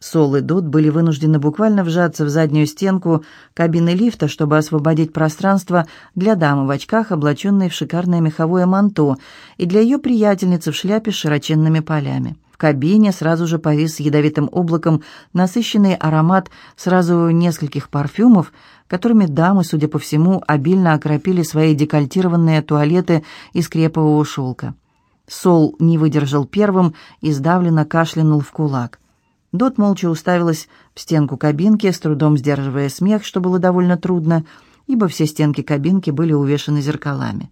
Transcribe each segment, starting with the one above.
Сол и Дот были вынуждены буквально вжаться в заднюю стенку кабины лифта, чтобы освободить пространство для дамы в очках, облаченной в шикарное меховое манто, и для ее приятельницы в шляпе с широченными полями. В кабине сразу же повис ядовитым облаком насыщенный аромат сразу нескольких парфюмов, которыми дамы, судя по всему, обильно окропили свои декольтированные туалеты из крепового шелка. Сол не выдержал первым и сдавленно кашлянул в кулак. Дот молча уставилась в стенку кабинки, с трудом сдерживая смех, что было довольно трудно, ибо все стенки кабинки были увешаны зеркалами.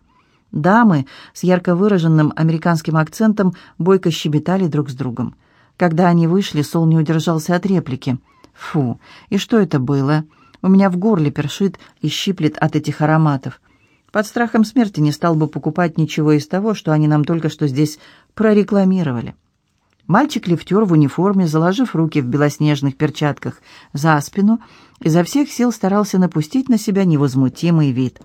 Дамы с ярко выраженным американским акцентом бойко щебетали друг с другом. Когда они вышли, Сол не удержался от реплики. «Фу, и что это было? У меня в горле першит и щиплет от этих ароматов. Под страхом смерти не стал бы покупать ничего из того, что они нам только что здесь прорекламировали». Мальчик-лифтер в униформе, заложив руки в белоснежных перчатках за спину, изо всех сил старался напустить на себя невозмутимый вид.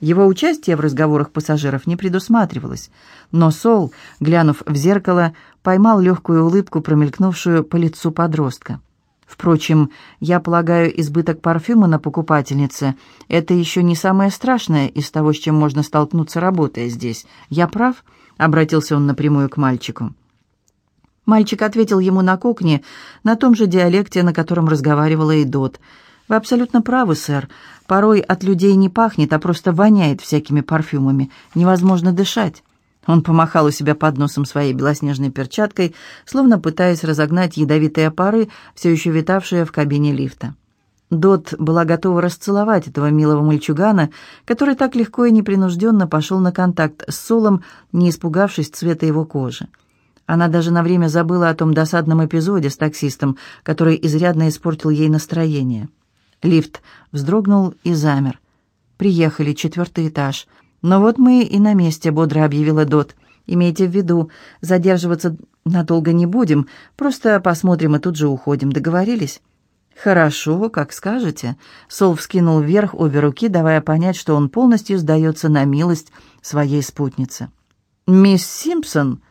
Его участие в разговорах пассажиров не предусматривалось, но Сол, глянув в зеркало, поймал легкую улыбку, промелькнувшую по лицу подростка. Впрочем, я полагаю, избыток парфюма на покупательнице – это еще не самое страшное из того, с чем можно столкнуться, работая здесь. Я прав?» – обратился он напрямую к мальчику. Мальчик ответил ему на кухне, на том же диалекте, на котором разговаривала и Дот. «Вы абсолютно правы, сэр. Порой от людей не пахнет, а просто воняет всякими парфюмами. Невозможно дышать». Он помахал у себя под носом своей белоснежной перчаткой, словно пытаясь разогнать ядовитые пары, все еще витавшие в кабине лифта. Дот была готова расцеловать этого милого мальчугана, который так легко и непринужденно пошел на контакт с Солом, не испугавшись цвета его кожи. Она даже на время забыла о том досадном эпизоде с таксистом, который изрядно испортил ей настроение. Лифт вздрогнул и замер. «Приехали, четвертый этаж. Но вот мы и на месте», — бодро объявила Дот. «Имейте в виду, задерживаться надолго не будем, просто посмотрим и тут же уходим. Договорились?» «Хорошо, как скажете». Сол вскинул вверх обе руки, давая понять, что он полностью сдается на милость своей спутницы. «Мисс Симпсон»,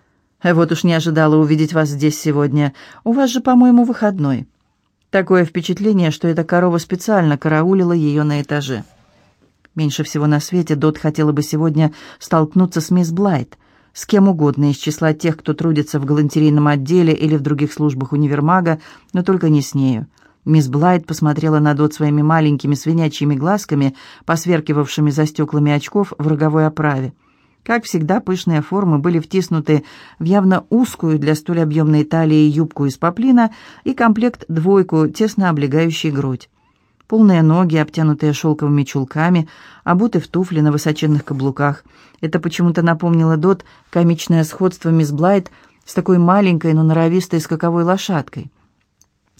вот уж не ожидала увидеть вас здесь сегодня. У вас же, по-моему, выходной. Такое впечатление, что эта корова специально караулила ее на этаже. Меньше всего на свете Дот хотела бы сегодня столкнуться с мисс Блайт, с кем угодно из числа тех, кто трудится в галантерейном отделе или в других службах универмага, но только не с нею. Мисс Блайт посмотрела на Дот своими маленькими свинячьими глазками, посверкивавшими за стеклами очков в роговой оправе. Как всегда, пышные формы были втиснуты в явно узкую для столь объемной талии юбку из поплина и комплект двойку, тесно облегающий грудь. Полные ноги, обтянутые шелковыми чулками, обуты в туфли на высоченных каблуках. Это почему-то напомнило Дот комичное сходство мисс Блайт с такой маленькой, но норовистой скаковой лошадкой.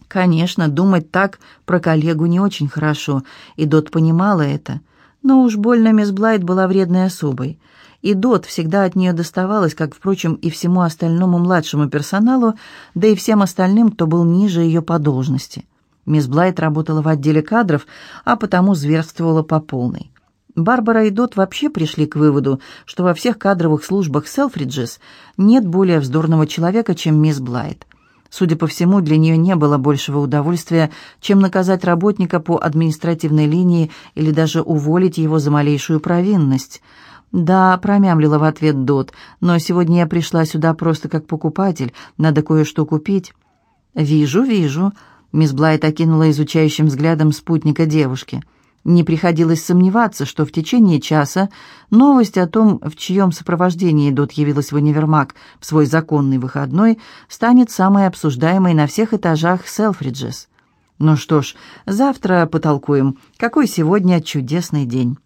Конечно, думать так про коллегу не очень хорошо, и Дот понимала это. Но уж больно мисс Блайт была вредной особой — и Дот всегда от нее доставалось, как, впрочем, и всему остальному младшему персоналу, да и всем остальным, кто был ниже ее по должности. Мисс Блайт работала в отделе кадров, а потому зверствовала по полной. Барбара и Дот вообще пришли к выводу, что во всех кадровых службах Селфриджес нет более вздорного человека, чем мисс Блайт. Судя по всему, для нее не было большего удовольствия, чем наказать работника по административной линии или даже уволить его за малейшую провинность – «Да», — промямлила в ответ Дот, «но сегодня я пришла сюда просто как покупатель, надо кое-что купить». «Вижу, вижу», — мисс Блайт окинула изучающим взглядом спутника девушки. Не приходилось сомневаться, что в течение часа новость о том, в чьем сопровождении Дот явилась в универмаг в свой законный выходной, станет самой обсуждаемой на всех этажах Селфриджес. Ну что ж, завтра потолкуем, какой сегодня чудесный день.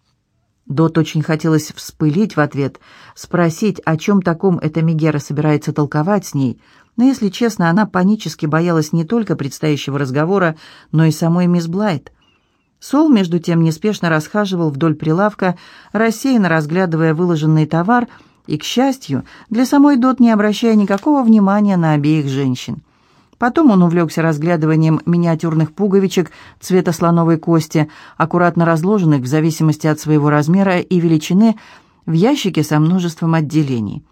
Дот очень хотелось вспылить в ответ, спросить, о чем таком эта Мегера собирается толковать с ней, но, если честно, она панически боялась не только предстоящего разговора, но и самой мисс Блайт. Сол, между тем, неспешно расхаживал вдоль прилавка, рассеянно разглядывая выложенный товар и, к счастью, для самой Дот не обращая никакого внимания на обеих женщин. Потом он увлекся разглядыванием миниатюрных пуговичек цвета слоновой кости, аккуратно разложенных в зависимости от своего размера и величины в ящике со множеством отделений.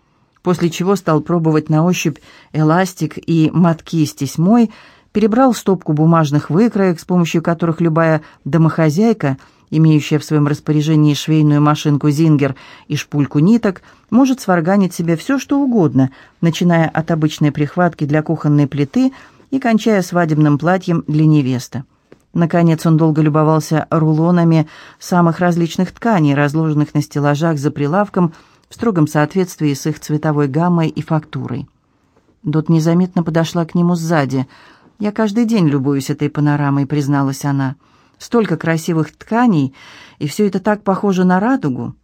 После чего стал пробовать на ощупь эластик и мотки с тесьмой, перебрал стопку бумажных выкроек, с помощью которых любая домохозяйка, имеющая в своем распоряжении швейную машинку «Зингер» и шпульку ниток, может сварганить себе все, что угодно, начиная от обычной прихватки для кухонной плиты и кончая свадебным платьем для невесты. Наконец он долго любовался рулонами самых различных тканей, разложенных на стеллажах за прилавком в строгом соответствии с их цветовой гаммой и фактурой. Дот незаметно подошла к нему сзади. «Я каждый день любуюсь этой панорамой», — призналась она. «Столько красивых тканей, и все это так похоже на радугу».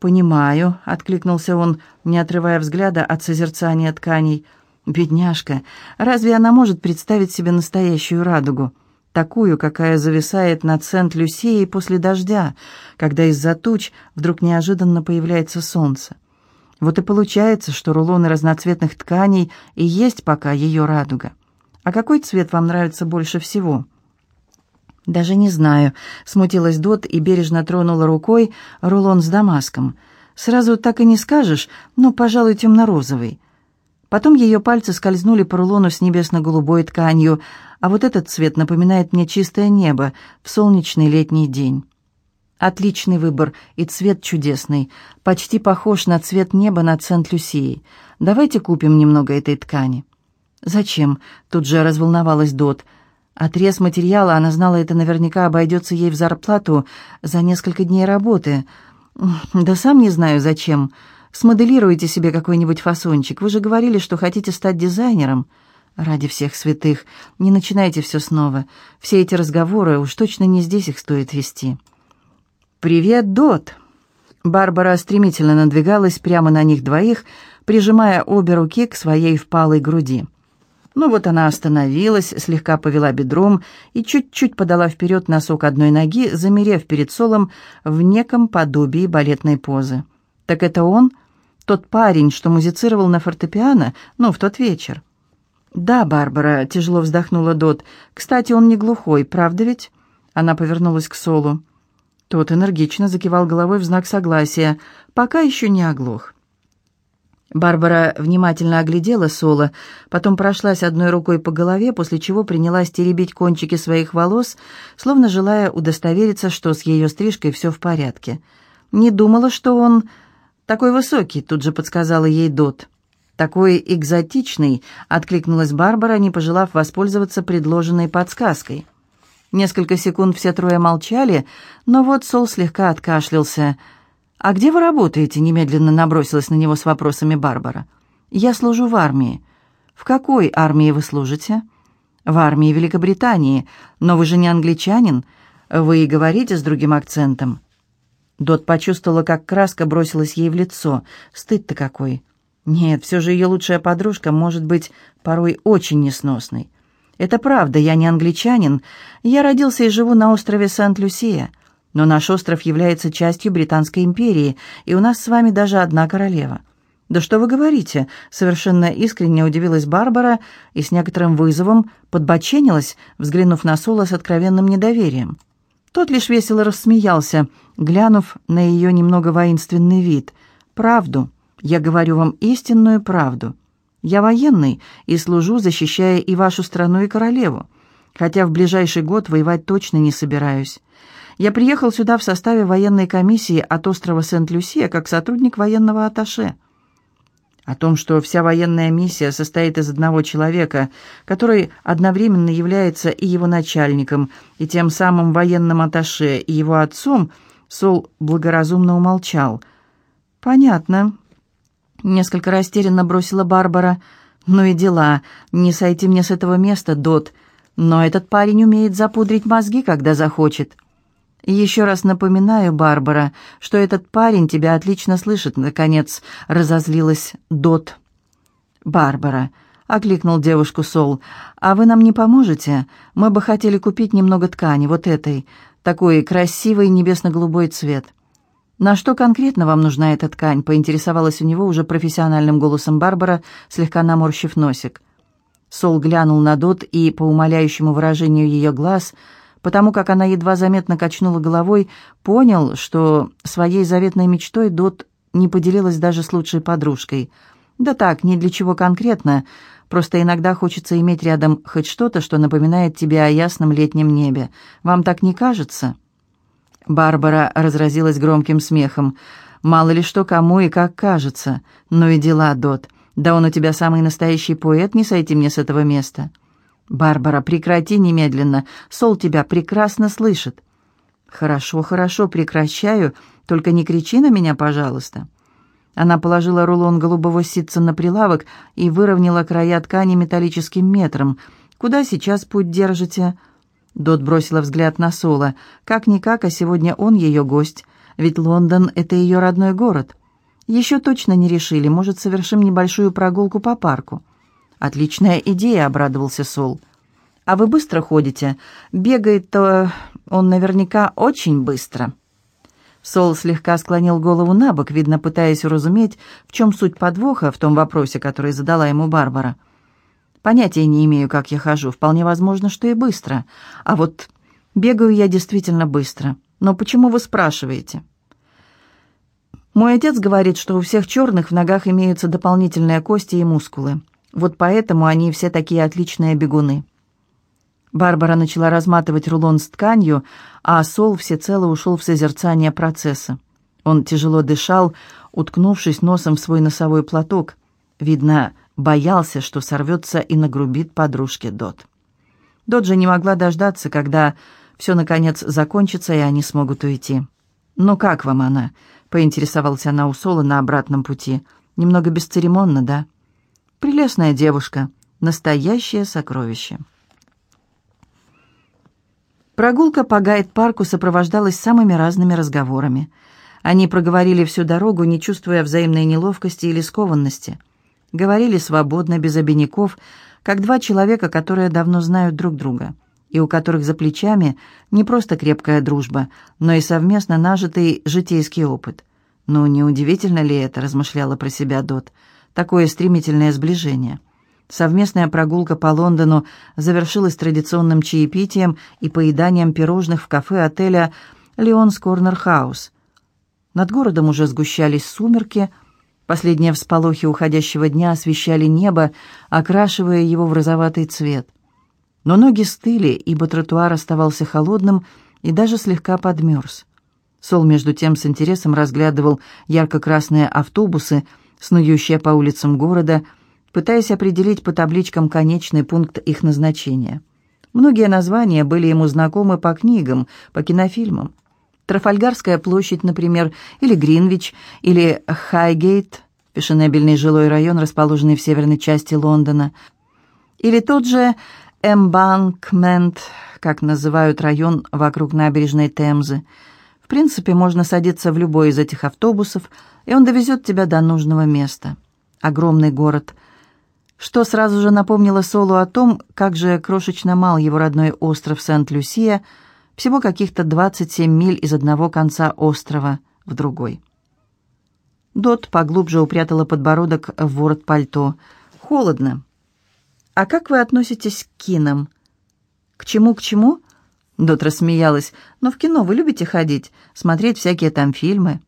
«Понимаю», — откликнулся он, не отрывая взгляда от созерцания тканей. «Бедняжка, разве она может представить себе настоящую радугу?» такую, какая зависает над Сент-Люсией после дождя, когда из-за туч вдруг неожиданно появляется солнце. Вот и получается, что рулоны разноцветных тканей и есть пока ее радуга. А какой цвет вам нравится больше всего? Даже не знаю, смутилась Дот и бережно тронула рукой рулон с дамаском. Сразу так и не скажешь, но, пожалуй, темно-розовый. Потом ее пальцы скользнули по рулону с небесно-голубой тканью, а вот этот цвет напоминает мне чистое небо в солнечный летний день. Отличный выбор, и цвет чудесный, почти похож на цвет неба над Сент-Люсией. Давайте купим немного этой ткани». «Зачем?» — тут же разволновалась Дот. Отрез материала, она знала, это наверняка обойдется ей в зарплату за несколько дней работы. «Да сам не знаю, зачем. Смоделируйте себе какой-нибудь фасончик. Вы же говорили, что хотите стать дизайнером. Ради всех святых, не начинайте все снова. Все эти разговоры, уж точно не здесь их стоит вести. «Привет, Дот!» Барбара стремительно надвигалась прямо на них двоих, прижимая обе руки к своей впалой груди. Ну вот она остановилась, слегка повела бедром и чуть-чуть подала вперед носок одной ноги, замерев перед Солом в неком подобии балетной позы. «Так это он?» Тот парень, что музицировал на фортепиано, ну, в тот вечер. «Да, Барбара», — тяжело вздохнула Дот. «Кстати, он не глухой, правда ведь?» Она повернулась к Солу. Тот энергично закивал головой в знак согласия. «Пока еще не оглох». Барбара внимательно оглядела Соло, потом прошлась одной рукой по голове, после чего принялась теребить кончики своих волос, словно желая удостовериться, что с ее стрижкой все в порядке. Не думала, что он «Такой высокий», — тут же подсказала ей Дот. «Такой экзотичный», — откликнулась Барбара, не пожелав воспользоваться предложенной подсказкой. Несколько секунд все трое молчали, но вот Сол слегка откашлялся. «А где вы работаете?» — немедленно набросилась на него с вопросами Барбара. «Я служу в армии». «В какой армии вы служите?» «В армии Великобритании. Но вы же не англичанин. Вы и говорите с другим акцентом». Дот почувствовала, как краска бросилась ей в лицо. Стыд-то какой. Нет, все же ее лучшая подружка может быть порой очень несносной. Это правда, я не англичанин. Я родился и живу на острове Сент-Люсия. Но наш остров является частью Британской империи, и у нас с вами даже одна королева. «Да что вы говорите?» — совершенно искренне удивилась Барбара и с некоторым вызовом подбоченилась, взглянув на Соло с откровенным недоверием. Тот лишь весело рассмеялся, глянув на ее немного воинственный вид. «Правду. Я говорю вам истинную правду. Я военный и служу, защищая и вашу страну, и королеву. Хотя в ближайший год воевать точно не собираюсь. Я приехал сюда в составе военной комиссии от острова Сент-Люсия как сотрудник военного атташе. О том, что вся военная миссия состоит из одного человека, который одновременно является и его начальником, и тем самым военным атташе, и его отцом, Сол благоразумно умолчал. «Понятно», — несколько растерянно бросила Барбара. «Ну и дела. Не сойти мне с этого места, Дот. Но этот парень умеет запудрить мозги, когда захочет». «Еще раз напоминаю, Барбара, что этот парень тебя отлично слышит», — наконец разозлилась Дот. «Барбара», — окликнул девушку Сол, — «а вы нам не поможете? Мы бы хотели купить немного ткани, вот этой, такой красивый небесно-голубой цвет». «На что конкретно вам нужна эта ткань?» — поинтересовалась у него уже профессиональным голосом Барбара, слегка наморщив носик. Сол глянул на Дот и, по умоляющему выражению ее глаз, — потому как она едва заметно качнула головой, понял, что своей заветной мечтой Дот не поделилась даже с лучшей подружкой. Да так, ни для чего конкретно, Просто иногда хочется иметь рядом хоть что-то, что напоминает тебе о ясном летнем небе. Вам так не кажется?» Барбара разразилась громким смехом. «Мало ли что кому и как кажется. Ну и дела, Дот. Да он у тебя самый настоящий поэт, не сойти мне с этого места». «Барбара, прекрати немедленно. Сол тебя прекрасно слышит». «Хорошо, хорошо, прекращаю. Только не кричи на меня, пожалуйста». Она положила рулон голубого ситца на прилавок и выровняла края ткани металлическим метром. «Куда сейчас путь держите?» Дот бросила взгляд на Сола. «Как-никак, а сегодня он ее гость. Ведь Лондон — это ее родной город. Еще точно не решили. Может, совершим небольшую прогулку по парку?» «Отличная идея», — обрадовался Сол. «А вы быстро ходите? Бегает-то он наверняка очень быстро». Сол слегка склонил голову на бок, видно, пытаясь уразуметь, в чем суть подвоха в том вопросе, который задала ему Барбара. «Понятия не имею, как я хожу. Вполне возможно, что и быстро. А вот бегаю я действительно быстро. Но почему вы спрашиваете?» «Мой отец говорит, что у всех черных в ногах имеются дополнительные кости и мускулы. Вот поэтому они все такие отличные бегуны». Барбара начала разматывать рулон с тканью, а Сол всецело ушел в созерцание процесса. Он тяжело дышал, уткнувшись носом в свой носовой платок. Видно, боялся, что сорвется и нагрубит подружке Дот. Дот же не могла дождаться, когда все, наконец, закончится, и они смогут уйти. «Ну как вам она?» — поинтересовался она у Сола на обратном пути. «Немного бесцеремонно, да?» «Прелестная девушка, настоящее сокровище». Прогулка по гайд-парку сопровождалась самыми разными разговорами. Они проговорили всю дорогу, не чувствуя взаимной неловкости или скованности. Говорили свободно, без обиняков, как два человека, которые давно знают друг друга, и у которых за плечами не просто крепкая дружба, но и совместно нажитый житейский опыт. «Ну, неудивительно ли это?» – размышляла про себя Дот. «Такое стремительное сближение». Совместная прогулка по Лондону завершилась традиционным чаепитием и поеданием пирожных в кафе отеля «Леонс Корнер Хаус». Над городом уже сгущались сумерки, последние всполохи уходящего дня освещали небо, окрашивая его в розоватый цвет. Но ноги стыли, ибо тротуар оставался холодным и даже слегка подмерз. Сол, между тем, с интересом разглядывал ярко-красные автобусы, снующие по улицам города, пытаясь определить по табличкам конечный пункт их назначения. Многие названия были ему знакомы по книгам, по кинофильмам. Трафальгарская площадь, например, или Гринвич, или Хайгейт, фешенебельный жилой район, расположенный в северной части Лондона, или тот же Эмбанкмент, как называют район вокруг набережной Темзы. В принципе, можно садиться в любой из этих автобусов, и он довезет тебя до нужного места. Огромный город – что сразу же напомнило Солу о том, как же крошечно мал его родной остров Сент-Люсия, всего каких-то 27 миль из одного конца острова в другой. Дот поглубже упрятала подбородок в ворот пальто. «Холодно. А как вы относитесь к кинам?» «К чему, к чему?» Дот рассмеялась. «Но в кино вы любите ходить, смотреть всякие там фильмы?»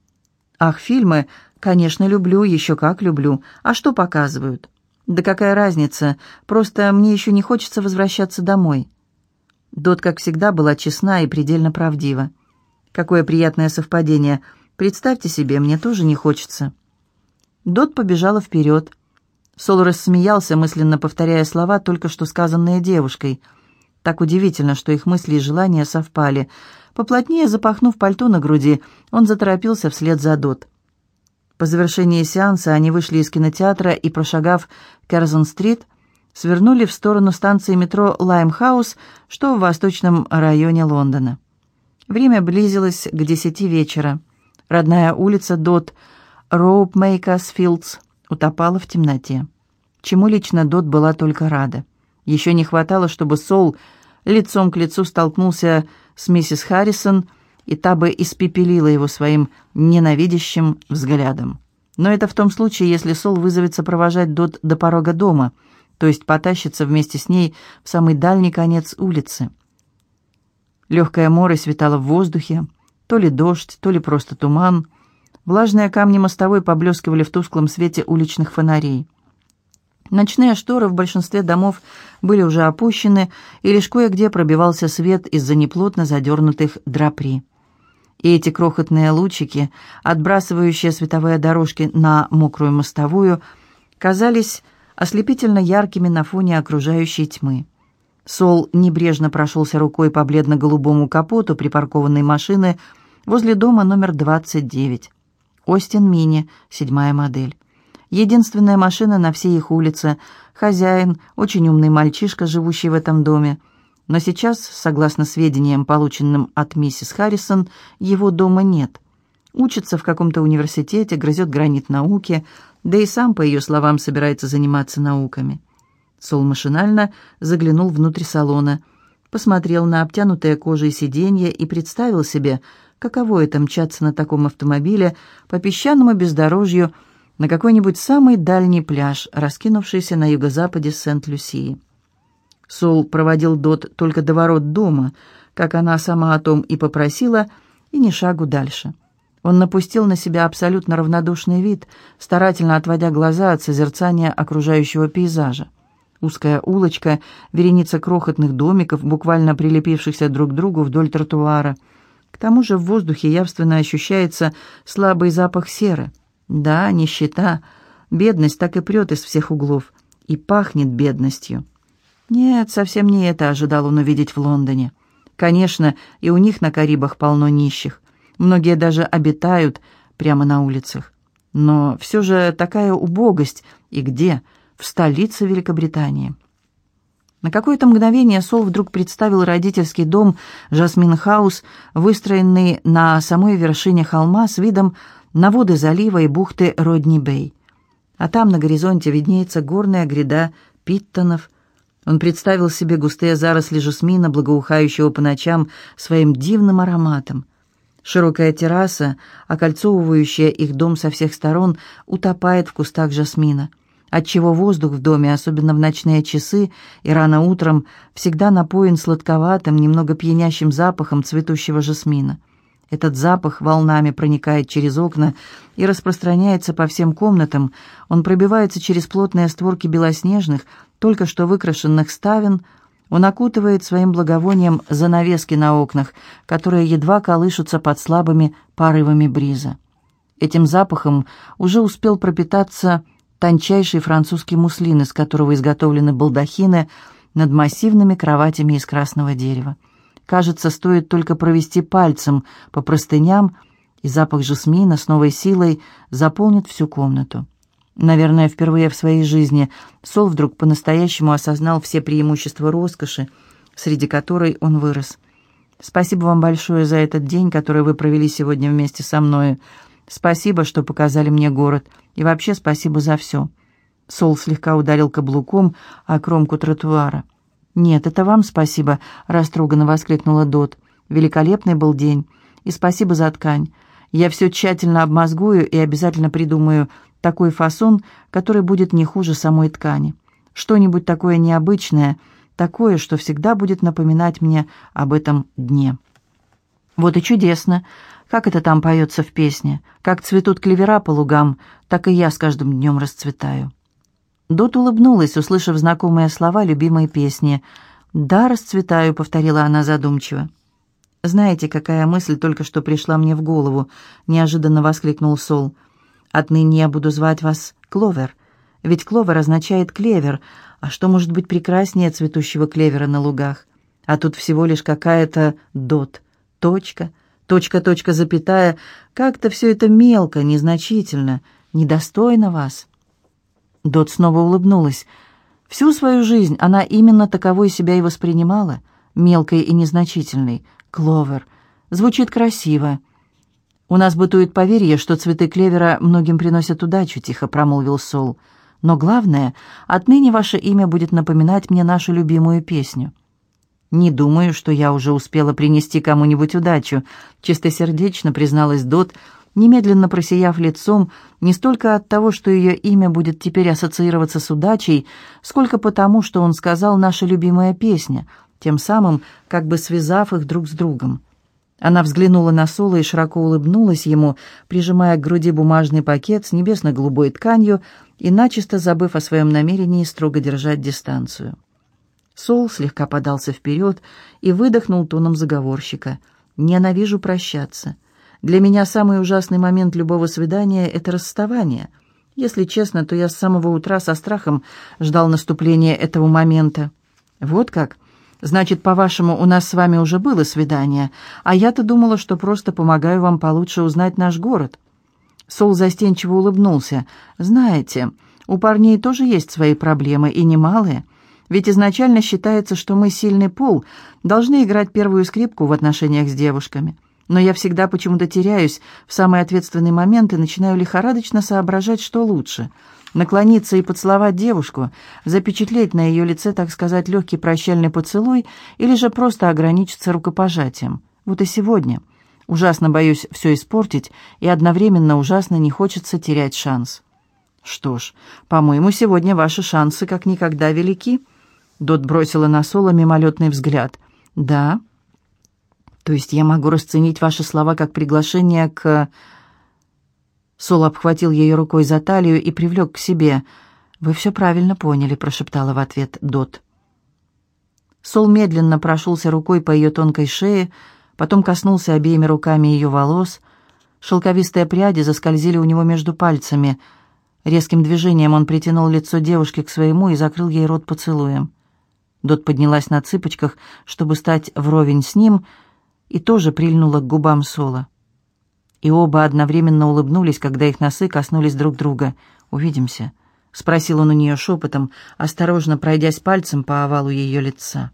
«Ах, фильмы! Конечно, люблю, еще как люблю. А что показывают?» «Да какая разница? Просто мне еще не хочется возвращаться домой». Дот, как всегда, была честна и предельно правдива. «Какое приятное совпадение. Представьте себе, мне тоже не хочется». Дот побежала вперед. Сол рассмеялся, мысленно повторяя слова, только что сказанные девушкой. Так удивительно, что их мысли и желания совпали. Поплотнее запахнув пальто на груди, он заторопился вслед за Дот. По завершении сеанса они вышли из кинотеатра и, прошагав Керзон-стрит, свернули в сторону станции метро Лаймхаус, что в восточном районе Лондона. Время близилось к десяти вечера. Родная улица Дот Роупмейкасфилдс утопала в темноте. Чему лично Дот была только рада. Еще не хватало, чтобы Сол лицом к лицу столкнулся с миссис Харрисон – и та бы испепелила его своим ненавидящим взглядом. Но это в том случае, если Сол вызовется провожать Дот до порога дома, то есть потащится вместе с ней в самый дальний конец улицы. Легкая море светала в воздухе, то ли дождь, то ли просто туман. Влажные камни мостовой поблескивали в тусклом свете уличных фонарей. Ночные шторы в большинстве домов были уже опущены, и лишь кое-где пробивался свет из-за неплотно задернутых драпри. И эти крохотные лучики, отбрасывающие световые дорожки на мокрую мостовую, казались ослепительно яркими на фоне окружающей тьмы. Сол небрежно прошелся рукой по бледно-голубому капоту припаркованной машины возле дома номер 29. Остин Мини, седьмая модель. Единственная машина на всей их улице. Хозяин, очень умный мальчишка, живущий в этом доме. Но сейчас, согласно сведениям, полученным от миссис Харрисон, его дома нет. Учится в каком-то университете, грызет гранит науки, да и сам, по ее словам, собирается заниматься науками. Сол машинально заглянул внутрь салона, посмотрел на обтянутые кожей сиденья и представил себе, каково это мчаться на таком автомобиле по песчаному бездорожью на какой-нибудь самый дальний пляж, раскинувшийся на юго-западе Сент-Люсии. Сол проводил Дот только до ворот дома, как она сама о том и попросила, и ни шагу дальше. Он напустил на себя абсолютно равнодушный вид, старательно отводя глаза от созерцания окружающего пейзажа. Узкая улочка, вереница крохотных домиков, буквально прилепившихся друг к другу вдоль тротуара. К тому же в воздухе явственно ощущается слабый запах серы. Да, нищета, бедность так и прет из всех углов. И пахнет бедностью. Нет, совсем не это ожидал он увидеть в Лондоне. Конечно, и у них на Карибах полно нищих. Многие даже обитают прямо на улицах. Но все же такая убогость. И где? В столице Великобритании. На какое-то мгновение Сол вдруг представил родительский дом Жасмин Хаус, выстроенный на самой вершине холма с видом на воды залива и бухты Родни-Бэй. А там на горизонте виднеется горная гряда Питтонов. Он представил себе густые заросли жасмина, благоухающего по ночам своим дивным ароматом. Широкая терраса, окольцовывающая их дом со всех сторон, утопает в кустах жасмина, отчего воздух в доме, особенно в ночные часы и рано утром, всегда напоен сладковатым, немного пьянящим запахом цветущего жасмина. Этот запах волнами проникает через окна и распространяется по всем комнатам. Он пробивается через плотные створки белоснежных, только что выкрашенных ставен. Он окутывает своим благовонием занавески на окнах, которые едва колышутся под слабыми порывами бриза. Этим запахом уже успел пропитаться тончайший французский муслин, из которого изготовлены балдахины над массивными кроватями из красного дерева. Кажется, стоит только провести пальцем по простыням, и запах жасмина с новой силой заполнит всю комнату. Наверное, впервые в своей жизни Сол вдруг по-настоящему осознал все преимущества роскоши, среди которой он вырос. Спасибо вам большое за этот день, который вы провели сегодня вместе со мною. Спасибо, что показали мне город. И вообще спасибо за все. Сол слегка ударил каблуком о кромку тротуара. «Нет, это вам спасибо», — растроганно воскликнула Дот. «Великолепный был день. И спасибо за ткань. Я все тщательно обмозгую и обязательно придумаю такой фасон, который будет не хуже самой ткани. Что-нибудь такое необычное, такое, что всегда будет напоминать мне об этом дне». «Вот и чудесно. Как это там поется в песне? Как цветут клевера по лугам, так и я с каждым днем расцветаю». Дот улыбнулась, услышав знакомые слова любимой песни. «Да, расцветаю», — повторила она задумчиво. «Знаете, какая мысль только что пришла мне в голову?» — неожиданно воскликнул Сол. «Отныне я буду звать вас Кловер. Ведь кловер означает клевер. А что может быть прекраснее цветущего клевера на лугах? А тут всего лишь какая-то дот, точка, точка, точка, запятая. Как-то все это мелко, незначительно, недостойно вас». Дот снова улыбнулась. Всю свою жизнь она именно таковой себя и воспринимала, мелкой и незначительной. Кловер. Звучит красиво. «У нас бытует поверье, что цветы клевера многим приносят удачу», — тихо промолвил Сол. «Но главное, отныне ваше имя будет напоминать мне нашу любимую песню». «Не думаю, что я уже успела принести кому-нибудь удачу», — чистосердечно призналась Дот, — немедленно просияв лицом, не столько от того, что ее имя будет теперь ассоциироваться с удачей, сколько потому, что он сказал «наша любимая песня», тем самым как бы связав их друг с другом. Она взглянула на Соло и широко улыбнулась ему, прижимая к груди бумажный пакет с небесно-голубой тканью и начисто забыв о своем намерении строго держать дистанцию. Сол слегка подался вперед и выдохнул тоном заговорщика. «Ненавижу прощаться. Для меня самый ужасный момент любого свидания — это расставание. Если честно, то я с самого утра со страхом ждал наступления этого момента. Вот как? Значит, по-вашему, у нас с вами уже было свидание, а я-то думала, что просто помогаю вам получше узнать наш город». Сол застенчиво улыбнулся. «Знаете, у парней тоже есть свои проблемы, и немалые. Ведь изначально считается, что мы сильный пол, должны играть первую скрипку в отношениях с девушками. Но я всегда почему-то теряюсь в самый ответственный момент и начинаю лихорадочно соображать, что лучше. Наклониться и поцеловать девушку, запечатлеть на ее лице, так сказать, легкий прощальный поцелуй, или же просто ограничиться рукопожатием. Вот и сегодня». Ужасно боюсь все испортить, и одновременно ужасно не хочется терять шанс. Что ж, по-моему, сегодня ваши шансы как никогда велики. Дот бросила на Соло мимолетный взгляд. Да. То есть я могу расценить ваши слова как приглашение к... Сол обхватил ее рукой за талию и привлек к себе. «Вы все правильно поняли», — прошептала в ответ Дот. Сол медленно прошелся рукой по ее тонкой шее, потом коснулся обеими руками ее волос. Шелковистые пряди заскользили у него между пальцами. Резким движением он притянул лицо девушки к своему и закрыл ей рот поцелуем. Дот поднялась на цыпочках, чтобы стать вровень с ним, и тоже прильнула к губам Сола. И оба одновременно улыбнулись, когда их носы коснулись друг друга. «Увидимся», — спросил он у нее шепотом, осторожно пройдясь пальцем по овалу ее лица.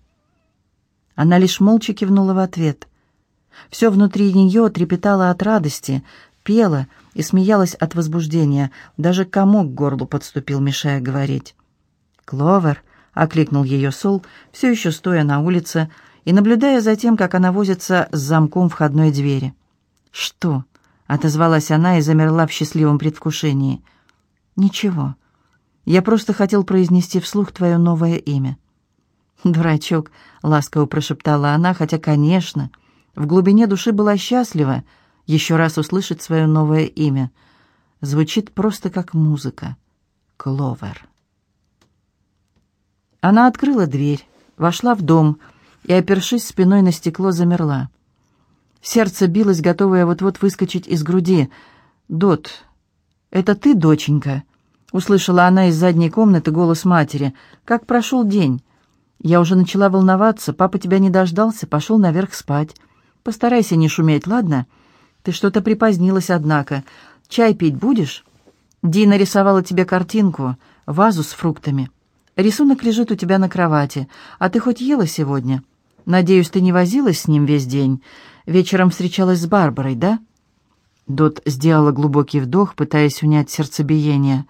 Она лишь молча кивнула в ответ. Все внутри нее трепетало от радости, пело и смеялось от возбуждения. Даже комок к горлу подступил, мешая говорить. «Кловер», — окликнул ее Сол, все еще стоя на улице и наблюдая за тем, как она возится с замком входной двери. «Что?» — отозвалась она и замерла в счастливом предвкушении. «Ничего. Я просто хотел произнести вслух твое новое имя». «Дурачок», — ласково прошептала она, хотя, конечно, — в глубине души была счастлива еще раз услышать свое новое имя. Звучит просто как музыка. Кловер. Она открыла дверь, вошла в дом и, опершись спиной на стекло, замерла. Сердце билось, готовое вот-вот выскочить из груди. «Дот, это ты, доченька?» Услышала она из задней комнаты голос матери. «Как прошел день?» «Я уже начала волноваться. Папа тебя не дождался, пошел наверх спать». Постарайся не шуметь, ладно? Ты что-то припозднилась, однако. Чай пить будешь? Дина рисовала тебе картинку, вазу с фруктами. Рисунок лежит у тебя на кровати. А ты хоть ела сегодня? Надеюсь, ты не возилась с ним весь день. Вечером встречалась с Барбарой, да?» Дот сделала глубокий вдох, пытаясь унять сердцебиение.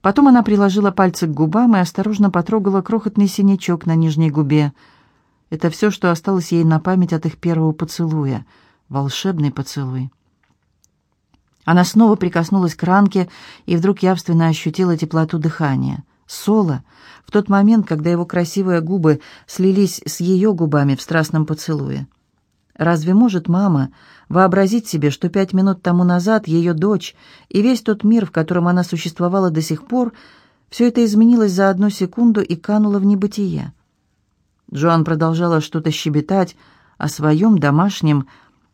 Потом она приложила пальцы к губам и осторожно потрогала крохотный синячок на нижней губе – это все, что осталось ей на память от их первого поцелуя. Волшебный поцелуй. Она снова прикоснулась к ранке и вдруг явственно ощутила теплоту дыхания. Соло, в тот момент, когда его красивые губы слились с ее губами в страстном поцелуе. Разве может мама вообразить себе, что пять минут тому назад ее дочь и весь тот мир, в котором она существовала до сих пор, все это изменилось за одну секунду и кануло в небытие? Джоан продолжала что-то щебетать о своем домашнем,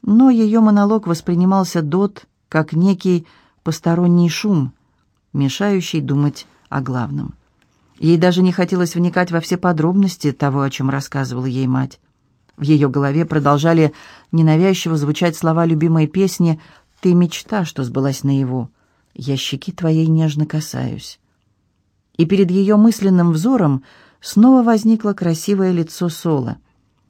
но ее монолог воспринимался Дот как некий посторонний шум, мешающий думать о главном. Ей даже не хотелось вникать во все подробности того, о чем рассказывала ей мать. В ее голове продолжали ненавязчиво звучать слова любимой песни «Ты мечта, что сбылась наяву, я щеки твоей нежно касаюсь». И перед ее мысленным взором снова возникло красивое лицо Сола.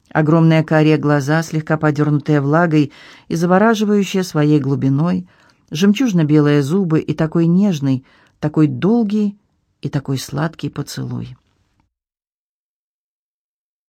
Огромные карие глаза, слегка подернутые влагой и завораживающие своей глубиной, жемчужно-белые зубы и такой нежный, такой долгий и такой сладкий поцелуй.